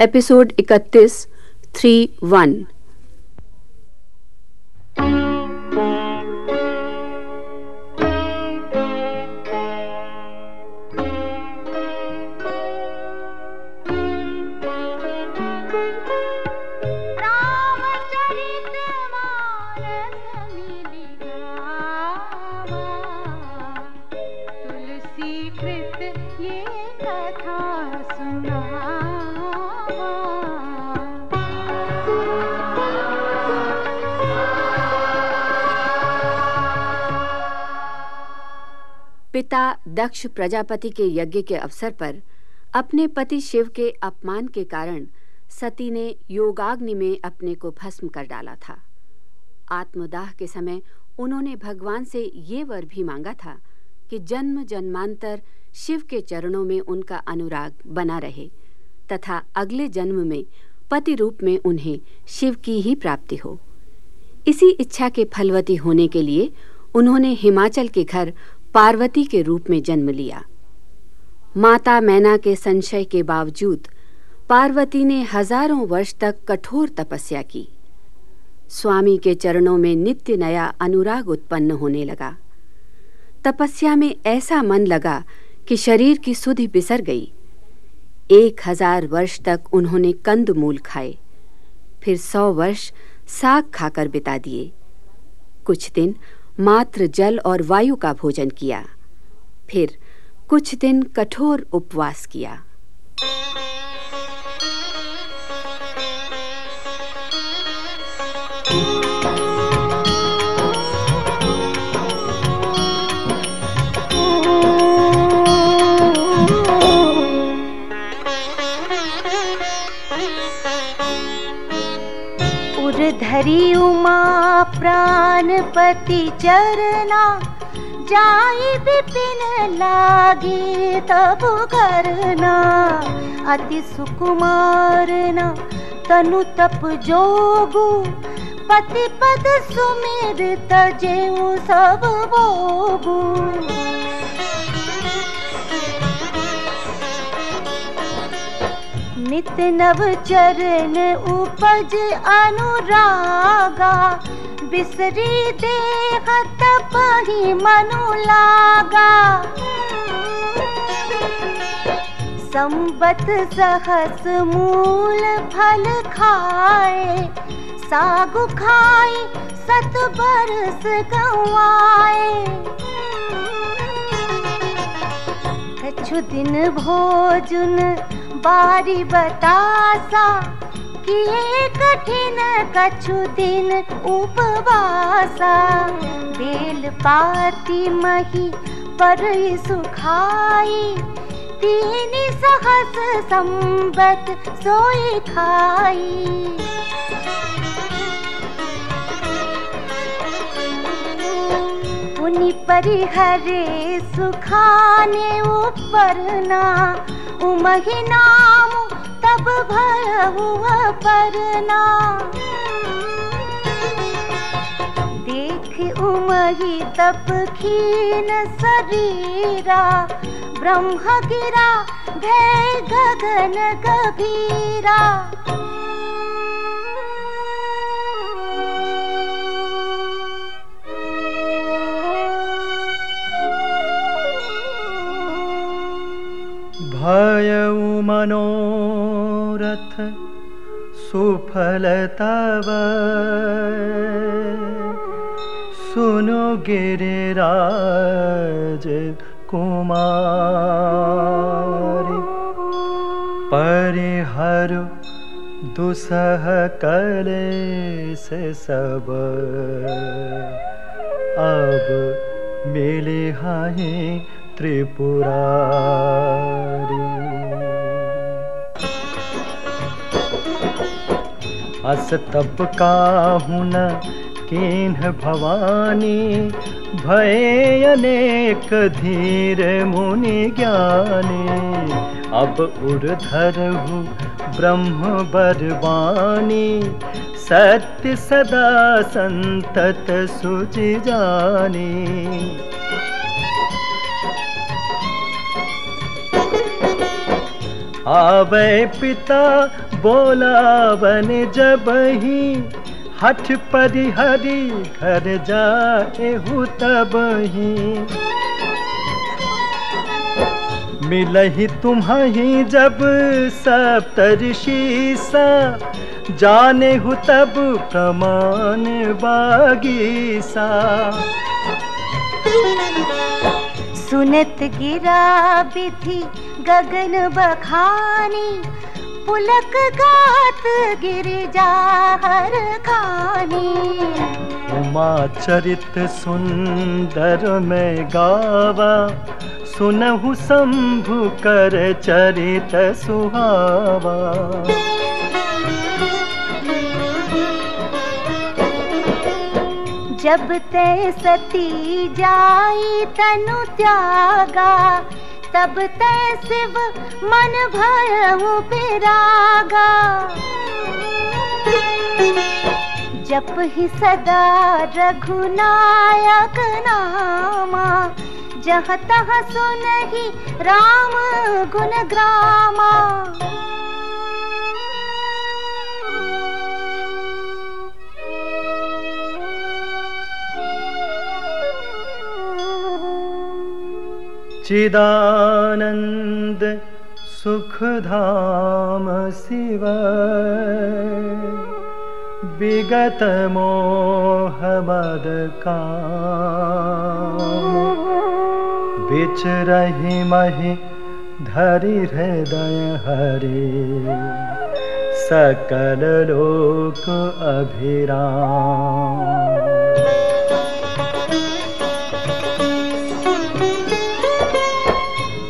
Episode इकतीस three one. पिता दक्ष प्रजापति के यज्ञ के अवसर पर अपने पति शिव के अपमान के कारण सती ने योगाग्नि में अपने को भस्म कर डाला था। आत्मदाह के समय उन्होंने भगवान से ये वर भी मांगा था कि जन्म जन्मांतर शिव के चरणों में उनका अनुराग बना रहे तथा अगले जन्म में पति रूप में उन्हें शिव की ही प्राप्ति हो। इसी इच्छा के फलवती होने के लिए उन्होंने हिमाचल के घर पार्वती के रूप में जन्म लिया। माता मैना के संशय के बावजूद पार्वती ने हज़ारों वर्ष तक कठोर तपस्या की। स्वामी के चरणों में नित्य नया अनुराग उत्पन्न होने लगा। तपस्या में ऐसा मन लगा कि शरीर की सुधि बिसर गई। एक हज़ार वर्ष तक उन्होंने कंद मूल खाए। फिर सौ वर्ष साग खाकर बिता दिए। कुछ दिन मात्र जल और वायु का भोजन किया। फिर कुछ दिन कठोर उपवास किया। धरी उमा प्राणपति चरना जाई विपिन लागी तब करना। अति सुकुमार न तनु तप जोगु पति पद सुमेर तजेऊ सब भोगू नित नव चरण उपज अनुरागा, बिसरी देखत पही मनु लागा। संबत सहस मूल फल खाए, सागु खाए, सत बरस गवाए। कछु दिन भोजन बारी बतासा किए कठिन कछु दिन उपवासा। बेल पाती मही पर सुखाई, तीन सहस संबत सोई खाई। परिहरे सुखाने उपरना उमहि नाम तब भयहुआ परना देख उमहि तप खीन शरीरा, ब्रह्म गिरा, भय गगन गभीरा। मनोरथ सुफल तब सुनो गिरिराज कुमारी परिहर दुसह कले से सब। अब मिले हाही त्रिपुरारी। अस तप का न किन्ह भवानी, भय अनेक धीर मुनि ज्ञानी। अब उर्धरहु ब्रह्म बरवानी सत्य सदा संतत सुचि जानी। आवे पिता बोला, बन जब ही हठ परिहरी, घर जाए हु तब ही। मिल मिलही तुम्हें जब सप्तऋषि सा, जाने हु तब प्रमाण बागीसा सुनत गिरा विधि गगन बखानी, पुलक गात गिरिजा हर खानी। उमा चरित सुंदर में गावा, सुनहु शंभु कर चरित सुहावा। जब ते सती जाई तनु त्यागा, तब ते शिव मन भयहु पिरागा। जप ही सदा रघुनायक नामा, जह तह सुनहि राम गुण ग्रामा। चिदानंद सुखधाम शिव। विगत मोह मद काम। बिच रही मही धरि हृदय हरे। सकल लोक अभिराम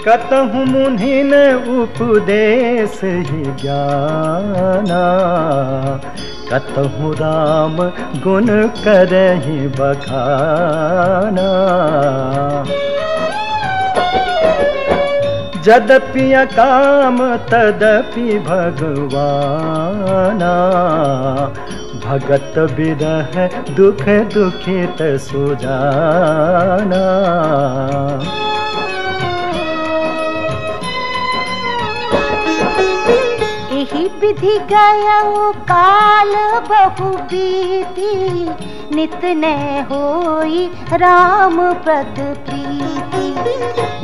कतहु मुनिन उपदेश ही ज्ञाना। कतहु राम गुण करहि बखाना। जदपि काम तदपि भगवाना। भगत विरह दुख दुखित सुजाना। विधि गया काल बहु बीती नित न होई राम पद प्रीति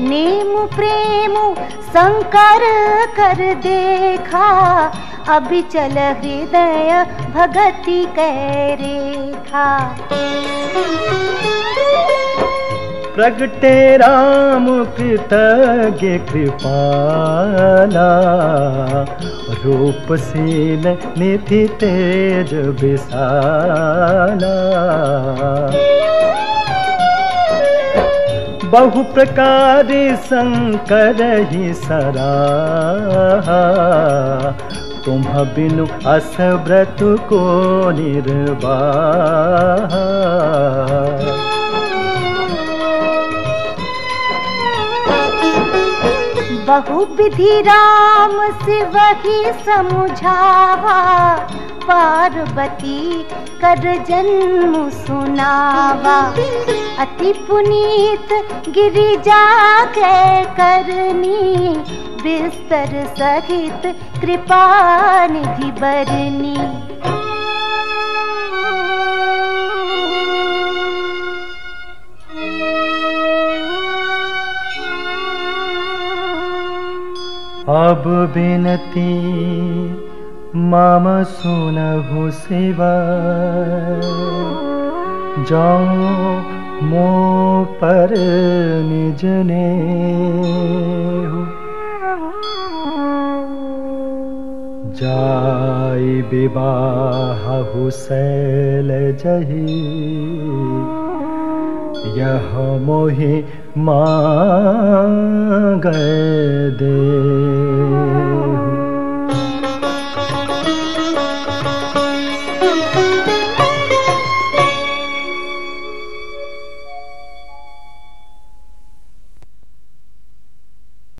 नेम प्रेम शंकर कर देखा। अभी चल हृदय भगति कै रेखा। प्रगटे राम कृतज्ञ कृपाला। रूपशील निधि तेज विशाला। बहु प्रकार शंकर ही सराहा। तुम बिनु अस व्रत को निर्वाहा। बहु विधि राम से वही समझावा। पार्वती कर जन्म सुनावा। अति पुनीत गिरिजा के करनी, बिस्तर सहित कृपा निधि बरनी। अब बिनती मम सुनहु शिव। जाओ मो पर निजने जाय विवाह हुसैल जही यह मोहि मांग दे।